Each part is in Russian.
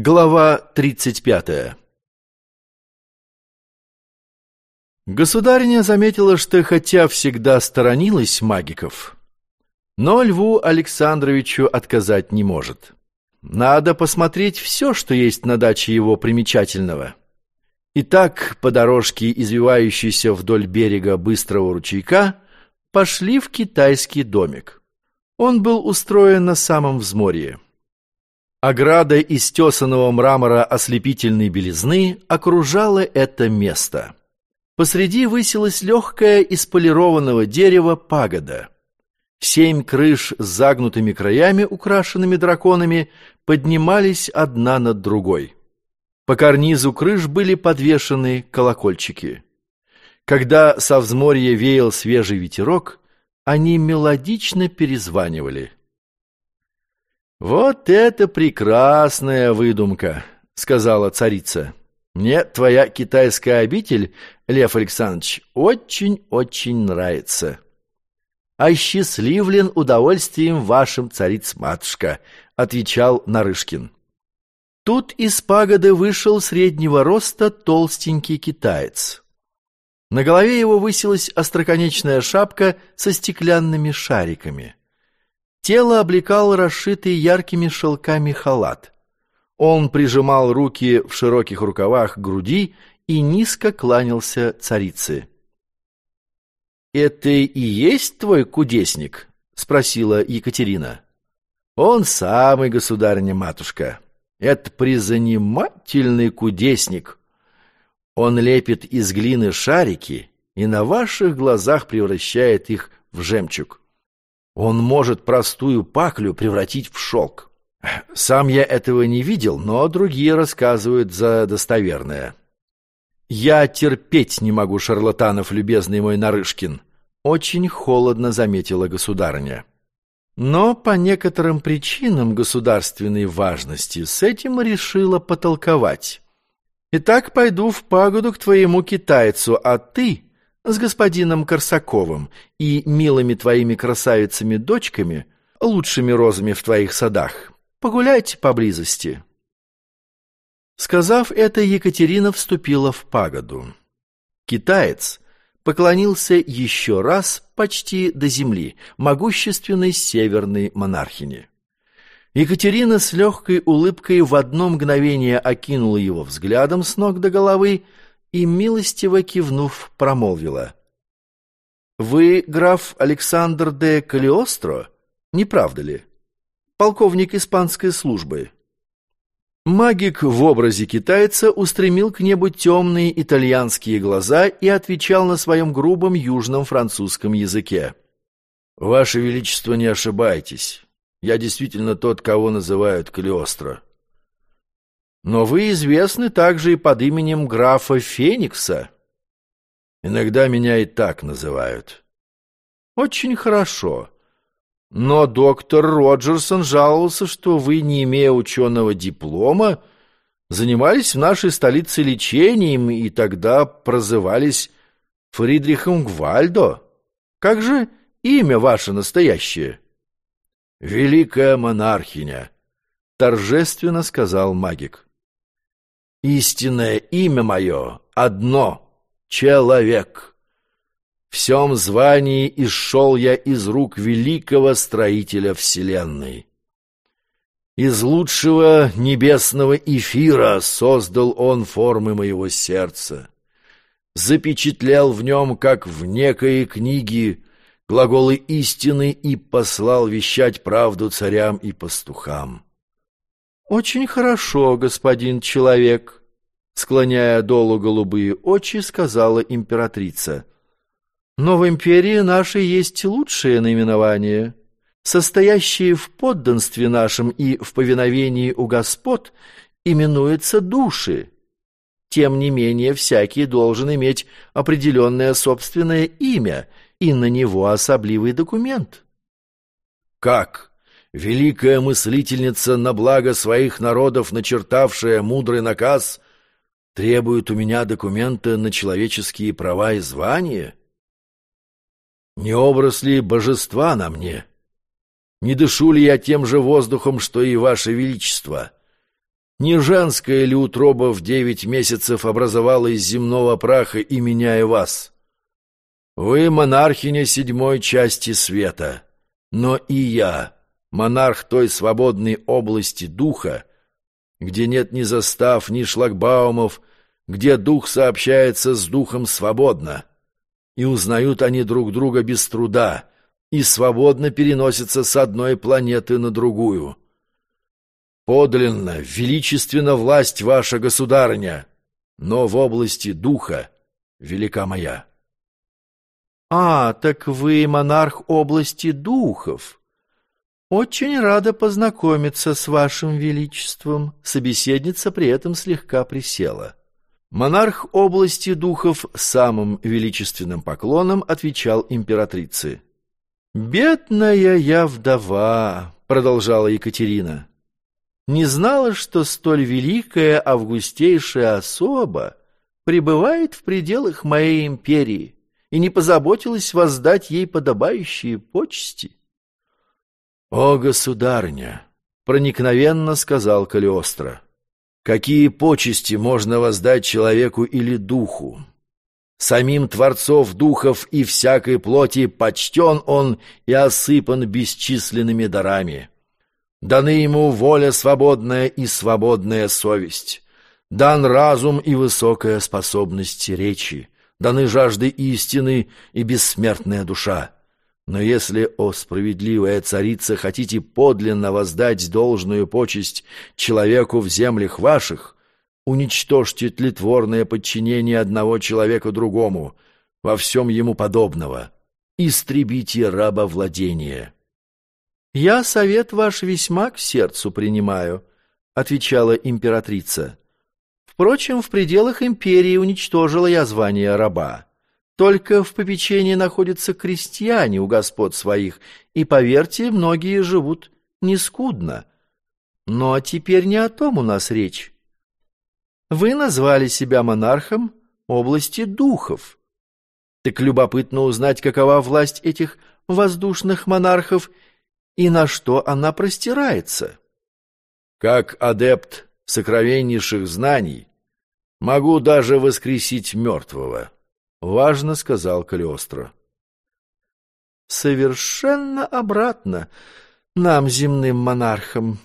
Глава 35 Государиня заметила, что хотя всегда сторонилась магиков, но Льву Александровичу отказать не может. Надо посмотреть все, что есть на даче его примечательного. Итак, по дорожке, извивающейся вдоль берега быстрого ручейка, пошли в китайский домик. Он был устроен на самом взморье. Ограда из тесаного мрамора ослепительной белизны окружала это место. Посреди высилась легкая из полированного дерева пагода. Семь крыш с загнутыми краями, украшенными драконами, поднимались одна над другой. По карнизу крыш были подвешены колокольчики. Когда со взморья веял свежий ветерок, они мелодично перезванивали. «Вот это прекрасная выдумка!» — сказала царица. «Мне твоя китайская обитель, Лев Александрович, очень-очень нравится». «Осчастливлен удовольствием вашим, цариц-матушка», — отвечал Нарышкин. Тут из пагоды вышел среднего роста толстенький китаец. На голове его высилась остроконечная шапка со стеклянными шариками. Тело облекал расшитый яркими шелками халат. Он прижимал руки в широких рукавах к груди и низко кланялся царице. «Это и есть твой кудесник?» — спросила Екатерина. «Он самый, государыня-матушка. Это призанимательный кудесник. Он лепит из глины шарики и на ваших глазах превращает их в жемчуг. Он может простую паклю превратить в шелк. Сам я этого не видел, но другие рассказывают за достоверное. Я терпеть не могу шарлатанов, любезный мой Нарышкин, очень холодно заметила государыня. Но по некоторым причинам государственной важности с этим решила потолковать. Итак, пойду в пагоду к твоему китайцу, а ты с господином Корсаковым и милыми твоими красавицами-дочками, лучшими розами в твоих садах. Погуляйте поблизости». Сказав это, Екатерина вступила в пагоду. Китаец поклонился еще раз почти до земли могущественной северной монархине. Екатерина с легкой улыбкой в одно мгновение окинула его взглядом с ног до головы и, милостиво кивнув, промолвила. «Вы граф Александр де Калиостро, не правда ли? Полковник испанской службы». Магик в образе китайца устремил к небу темные итальянские глаза и отвечал на своем грубом южном французском языке. «Ваше Величество, не ошибайтесь. Я действительно тот, кого называют Калиостро. Но вы известны также и под именем графа Феникса. Иногда меня и так называют. Очень хорошо. Но доктор Роджерсон жаловался, что вы, не имея ученого диплома, занимались в нашей столице лечением и тогда прозывались Фридрихом Гвальдо. Как же имя ваше настоящее? Великая монархиня, торжественно сказал магик. Истинное имя мое одно — человек. Всем звании исшел я из рук великого строителя вселенной. Из лучшего небесного эфира создал он формы моего сердца. Запечатлел в нем, как в некой книге, глаголы истины и послал вещать правду царям и пастухам. «Очень хорошо, господин человек», — склоняя долу голубые очи, сказала императрица. «Но в империи нашей есть лучшее наименование, состоящее в подданстве нашем и в повиновении у господ, именуется души. Тем не менее, всякий должен иметь определенное собственное имя и на него особливый документ». «Как?» Великая мыслительница на благо своих народов, начертавшая мудрый наказ, требует у меня документа на человеческие права и звания? Не образ ли божества на мне? Не дышу ли я тем же воздухом, что и ваше величество? Не женская ли утроба в девять месяцев образовала из земного праха и меня и вас? Вы монархиня седьмой части света, но и я, монарх той свободной области духа, где нет ни застав, ни шлагбаумов, где дух сообщается с духом свободно, и узнают они друг друга без труда, и свободно переносятся с одной планеты на другую. Подлинно, величественна власть ваша, государыня, но в области духа велика моя. А, так вы монарх области духов. Очень рада познакомиться с вашим величеством. Собеседница при этом слегка присела. Монарх области духов самым величественным поклоном отвечал императрице. «Бедная я вдова», — продолжала Екатерина, — «не знала, что столь великая августейшая особа пребывает в пределах моей империи и не позаботилась воздать ей подобающие почести». «О, государня!» — проникновенно сказал Калиостро. «Какие почести можно воздать человеку или духу? Самим Творцов духов и всякой плоти почтен он и осыпан бесчисленными дарами. Даны ему воля свободная и свободная совесть. Дан разум и высокая способность речи. Даны жажды истины и бессмертная душа. Но если, о справедливая царица, хотите подлинно воздать должную почесть человеку в землях ваших, уничтожьте тлетворное подчинение одного человека другому, во всем ему подобного. Истребите рабовладение. «Я совет ваш весьма к сердцу принимаю», — отвечала императрица. «Впрочем, в пределах империи уничтожила я звание раба. Только в попечении находятся крестьяне у господ своих, и, поверьте, многие живут нескудно. Но теперь не о том у нас речь. Вы назвали себя монархом области духов. Так любопытно узнать, какова власть этих воздушных монархов и на что она простирается. Как адепт сокровеннейших знаний могу даже воскресить мертвого, — важно сказал Калиостро. Совершенно обратно нам, земным монархам.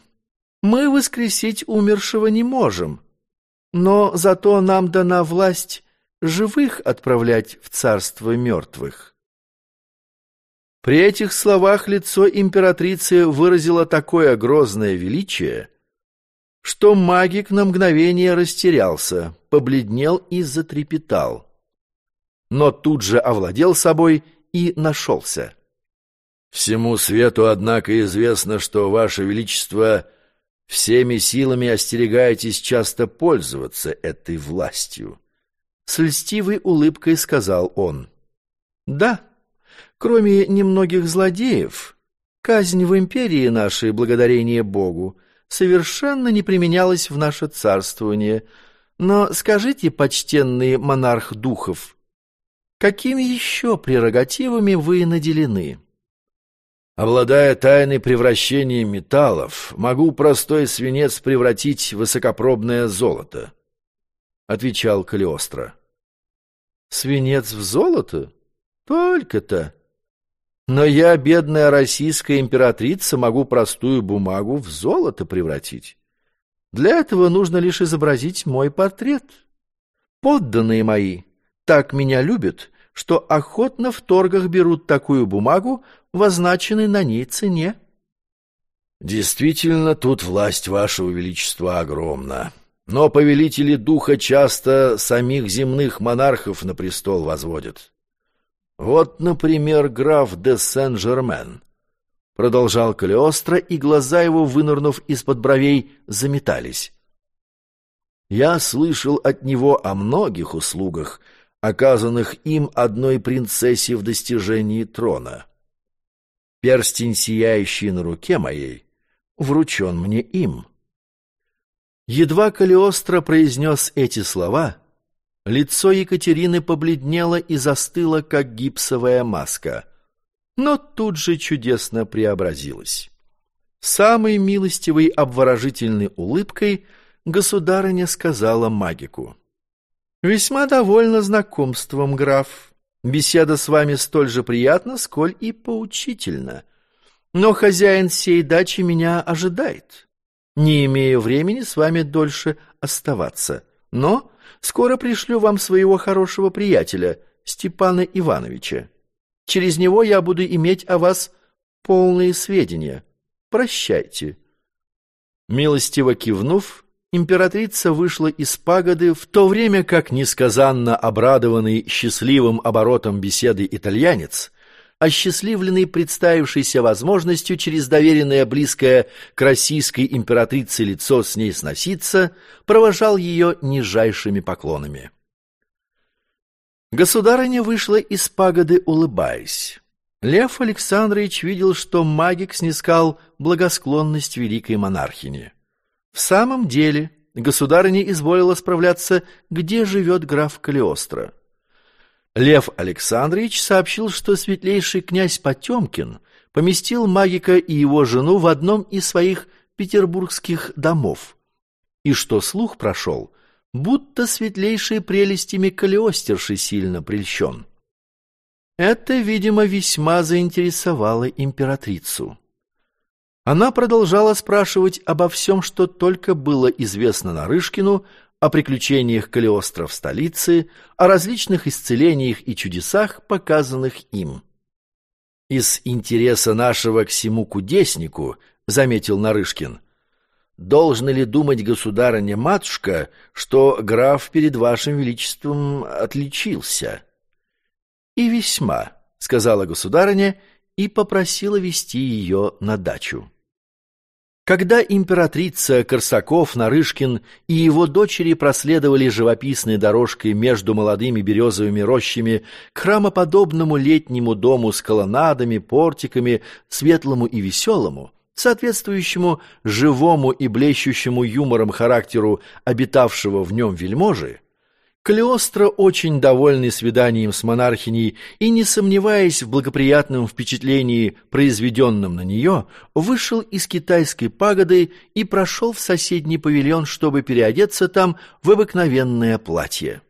Мы воскресить умершего не можем, но зато нам дана власть живых отправлять в царство мертвых. При этих словах лицо императрицы выразило такое грозное величие, что магик на мгновение растерялся, побледнел и затрепетал. Но тут же овладел собой и нашелся. «Всему свету, однако, известно, что, Ваше Величество, Всеми силами остерегаетесь часто пользоваться этой властью. С льстивой улыбкой сказал он. Да, кроме немногих злодеев, казнь в империи нашей, благодарение Богу, совершенно не применялась в наше царствование. Но скажите, почтенный монарх духов, какими еще прерогативами вы наделены? Обладая тайной превращения металлов, могу простой свинец превратить в высокопробное золото, — отвечал Калиостро. Свинец в золото? Только-то. Но я, бедная российская императрица, могу простую бумагу в золото превратить. Для этого нужно лишь изобразить мой портрет. Подданные мои так меня любят, что охотно в торгах берут такую бумагу в на ней цене. Действительно, тут власть вашего величества огромна. Но повелители духа часто самих земных монархов на престол возводят. Вот, например, граф де Сен-Жермен. Продолжал Калиостро, и глаза его, вынырнув из-под бровей, заметались. Я слышал от него о многих услугах, оказанных им одной принцессе в достижении трона. Перстень, сияющий на руке моей, вручен мне им. Едва Калиостро произнес эти слова, лицо Екатерины побледнело и застыло, как гипсовая маска, но тут же чудесно преобразилось. Самой милостивой обворожительной улыбкой государыня сказала магику. «Весьма довольна знакомством, граф. Беседа с вами столь же приятна, сколь и поучительна. Но хозяин всей дачи меня ожидает. Не имею времени с вами дольше оставаться, но скоро пришлю вам своего хорошего приятеля, Степана Ивановича. Через него я буду иметь о вас полные сведения. Прощайте». Милостиво кивнув, императрица вышла из пагоды, в то время как несказанно обрадованный счастливым оборотом беседы итальянец, осчастливленный представившейся возможностью через доверенное близкое к российской императрице лицо с ней сноситься, провожал ее нижайшими поклонами. Государыня вышла из пагоды, улыбаясь. Лев Александрович видел, что магик снискал благосклонность великой монархини. В самом деле, государыня изволила справляться, где живет граф Калиостро. Лев Александрович сообщил, что светлейший князь Потемкин поместил магика и его жену в одном из своих петербургских домов, и что слух прошел, будто светлейшей прелестями Калиостерши сильно прельщен. Это, видимо, весьма заинтересовало императрицу. Она продолжала спрашивать обо всем, что только было известно Нарышкину, о приключениях Калиостро в столице, о различных исцелениях и чудесах, показанных им. «Из интереса нашего к всему кудеснику», — заметил Нарышкин, — «должно ли думать государыня-матушка, что граф перед вашим величеством отличился?» «И весьма», — сказала государыня и попросила вести ее на дачу. Когда императрица Корсаков, Нарышкин и его дочери проследовали живописной дорожкой между молодыми березовыми рощами к храмоподобному летнему дому с колоннадами, портиками, светлому и веселому, соответствующему живому и блещущему юмором характеру обитавшего в нем вельможи, Калиостро, очень довольный свиданием с монархиней и не сомневаясь в благоприятном впечатлении, произведенном на нее, вышел из китайской пагоды и прошел в соседний павильон, чтобы переодеться там в обыкновенное платье.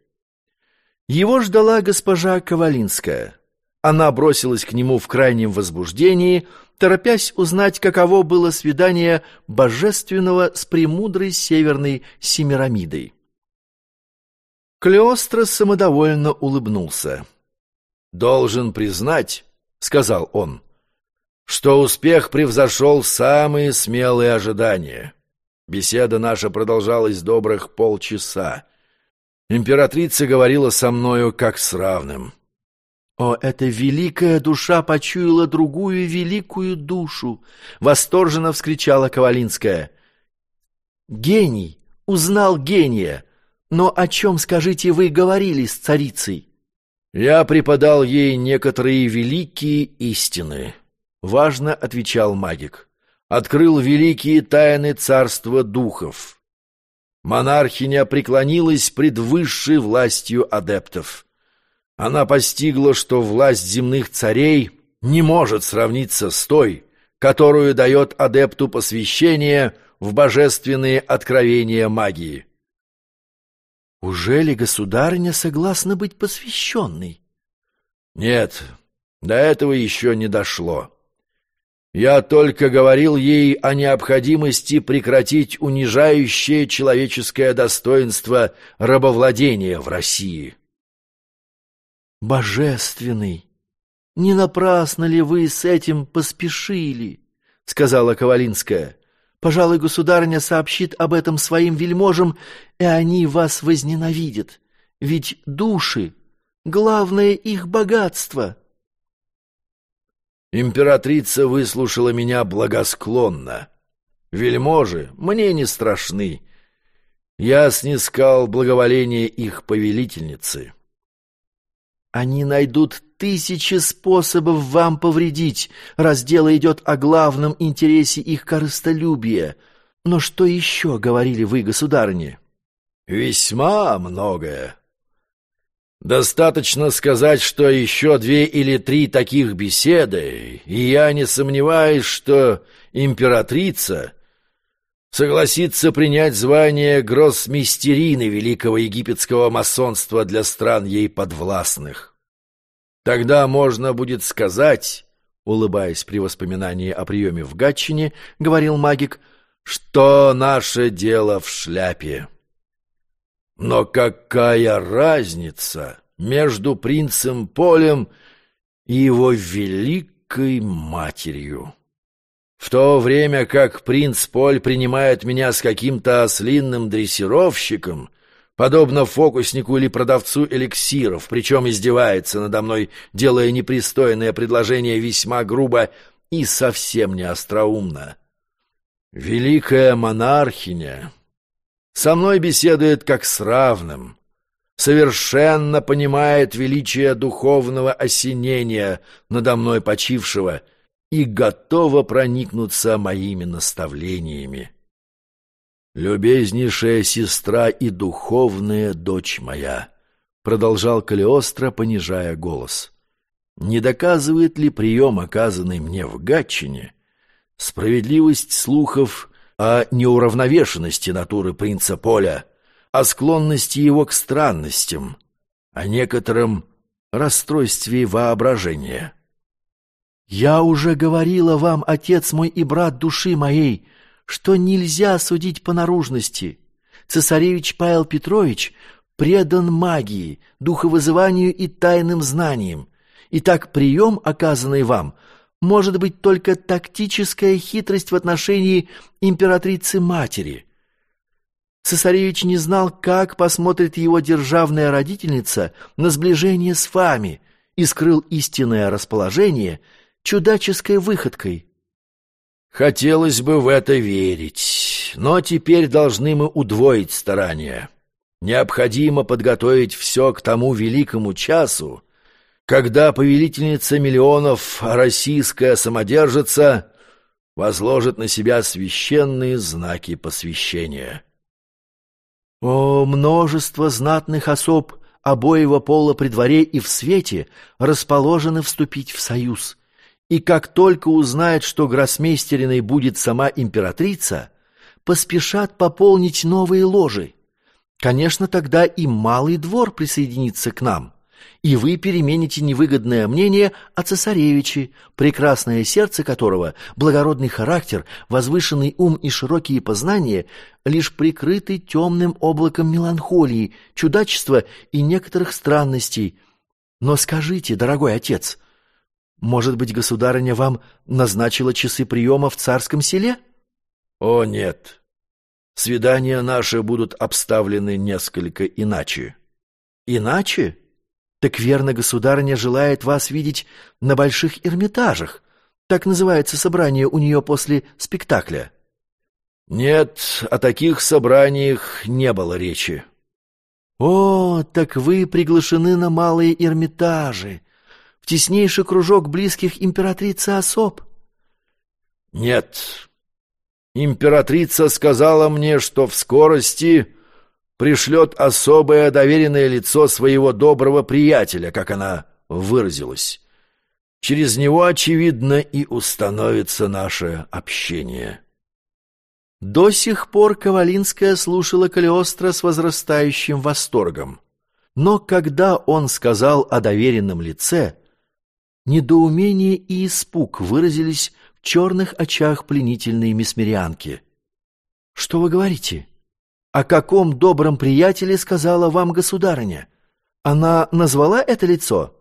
Его ждала госпожа Ковалинская. Она бросилась к нему в крайнем возбуждении, торопясь узнать, каково было свидание божественного с премудрой северной Семирамидой. Клеостро самодовольно улыбнулся. «Должен признать, — сказал он, — что успех превзошел самые смелые ожидания. Беседа наша продолжалась добрых полчаса. Императрица говорила со мною как с равным. О, эта великая душа почуяла другую великую душу! Восторженно вскричала Ковалинская. Гений! Узнал гения! Но о чем, скажите, вы говорили с царицей? Я преподал ей некоторые великие истины, важно отвечал магик. Открыл великие тайны царства духов. Монархиня преклонилась пред высшей властью адептов. Она постигла, что власть земных царей не может сравниться с той, которую дает адепту посвящение в божественные откровения магии. Ужели государыня согласна быть посвященной? Нет, до этого еще не дошло. Я только говорил ей о необходимости прекратить унижающее человеческое достоинство рабовладения в России. Божественный! Не напрасно ли вы с этим поспешили? — сказала Ковалинская. Пожалуй, государыня сообщит об этом своим вельможам, и они вас возненавидят. Ведь души — главное их богатство. Императрица выслушала меня благосклонно. Вельможи мне не страшны. Я снискал благоволение их повелительницы. Они найдут тысячи способов вам повредить, раз дело идет о главном интересе их корыстолюбия. Но что еще говорили вы, государыне? Весьма многое. Достаточно сказать, что еще две или три таких беседы, и я не сомневаюсь, что императрица согласится принять звание гроссмистерины великого египетского масонства для стран ей подвластных. Тогда можно будет сказать, улыбаясь при воспоминании о приеме в Гатчине, говорил магик, что наше дело в шляпе. Но какая разница между принцем Полем и его великой матерью? В то время как принц Поль принимает меня с каким-то ослинным дрессировщиком, подобно фокуснику или продавцу эликсиров, причем издевается надо мной, делая непристойное предложение весьма грубо и совсем не остроумно. Великая монархиня со мной беседует как с равным, совершенно понимает величие духовного осенения надо мной почившего — и готова проникнуться моими наставлениями. «Любезнейшая сестра и духовная дочь моя», — продолжал Калиостро, понижая голос, — «не доказывает ли прием, оказанный мне в Гатчине, справедливость слухов о неуравновешенности натуры принца Поля, о склонности его к странностям, о некотором расстройстве воображения?» «Я уже говорила вам, отец мой и брат души моей, что нельзя судить по наружности. Цесаревич Павел Петрович предан магии, духовызыванию и тайным знаниям. И так прием, оказанный вам, может быть только тактическая хитрость в отношении императрицы-матери». Цесаревич не знал, как посмотрит его державная родительница на сближение с вами и скрыл истинное расположение – чудаческой выходкой. Хотелось бы в это верить, но теперь должны мы удвоить старания. Необходимо подготовить все к тому великому часу, когда повелительница миллионов российская самодержица возложит на себя священные знаки посвящения. О, множество знатных особ обоего пола при дворе и в свете расположены вступить в союз — и как только узнают, что гроссмейстериной будет сама императрица, поспешат пополнить новые ложи. Конечно, тогда и малый двор присоединится к нам, и вы перемените невыгодное мнение о цесаревиче, прекрасное сердце которого, благородный характер, возвышенный ум и широкие познания лишь прикрыты темным облаком меланхолии, чудачества и некоторых странностей. Но скажите, дорогой отец, может быть, государыня вам назначила часы приема в царском селе? О, нет. Свидания наши будут обставлены несколько иначе. Иначе? Так верно, государыня желает вас видеть на больших Эрмитажах. Так называется собрание у нее после спектакля. Нет, о таких собраниях не было речи. О, так вы приглашены на малые Эрмитажи в теснейший кружок близких императрицы особ? Нет. Императрица сказала мне, что в скорости пришлет особое доверенное лицо своего доброго приятеля, как она выразилась. Через него, очевидно, и установится наше общение. До сих пор Ковалинская слушала Калиостро с возрастающим восторгом. Но когда он сказал о доверенном лице, Недоумение и испуг выразились в черных очах пленительной месмерянки. «Что вы говорите? О каком добром приятеле сказала вам государыня? Она назвала это лицо?»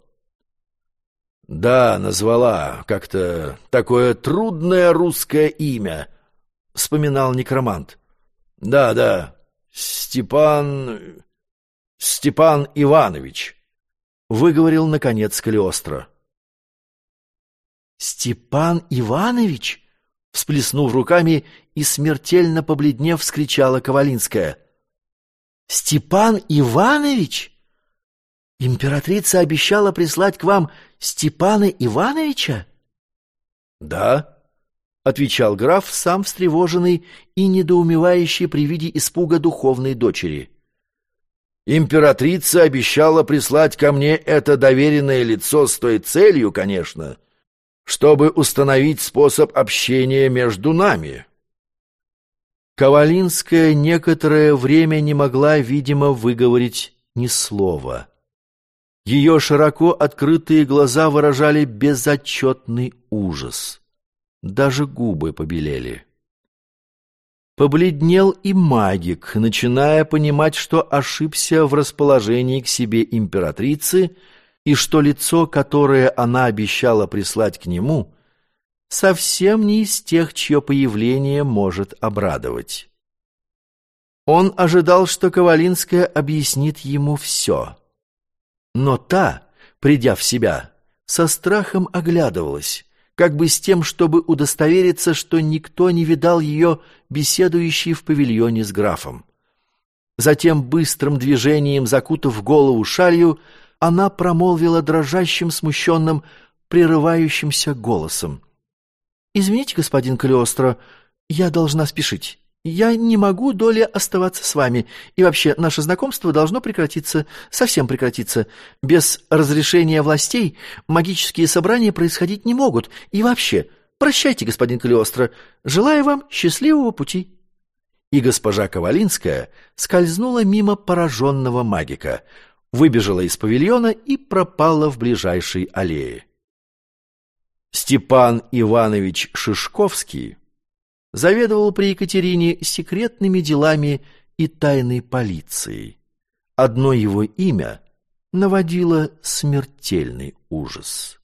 «Да, назвала. Как-то такое трудное русское имя», — вспоминал некромант. «Да, да, Степан... Степан Иванович», — выговорил, наконец, Калиостро. «Степан Иванович?» Всплеснув руками и смертельно побледнев, вскричала Ковалинская. «Степан Иванович? Императрица обещала прислать к вам Степана Ивановича?» «Да», — отвечал граф, сам встревоженный и недоумевающий при виде испуга духовной дочери. «Императрица обещала прислать ко мне это доверенное лицо с той целью, конечно, — чтобы установить способ общения между нами. Ковалинская некоторое время не могла, видимо, выговорить ни слова. Ее широко открытые глаза выражали безотчетный ужас. Даже губы побелели. Побледнел и магик, начиная понимать, что ошибся в расположении к себе императрицы и что лицо, которое она обещала прислать к нему, совсем не из тех, чье появление может обрадовать. Он ожидал, что Ковалинская объяснит ему все. Но та, придя в себя, со страхом оглядывалась, как бы с тем, чтобы удостовериться, что никто не видал ее, беседующей в павильоне с графом. Затем, быстрым движением закутав голову шалью, она промолвила дрожащим, смущенным, прерывающимся голосом. «Извините, господин Калиостро, я должна спешить. Я не могу, доля, оставаться с вами, и вообще наше знакомство должно прекратиться, совсем прекратиться. Без разрешения властей магические собрания происходить не могут, и вообще, прощайте, господин Калиостро, желаю вам счастливого пути». И госпожа Ковалинская скользнула мимо пораженного магика, выбежала из павильона и пропала в ближайшей аллее. Степан Иванович Шишковский заведовал при Екатерине секретными делами и тайной полицией. Одно его имя наводило смертельный ужас.